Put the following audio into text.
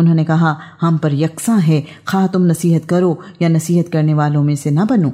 انہوں نے کہا، ہم پر یکساں ہے، خواہ تم نصیحت کرو یا نصیحت کرنے والوں میں سے نہ بنو۔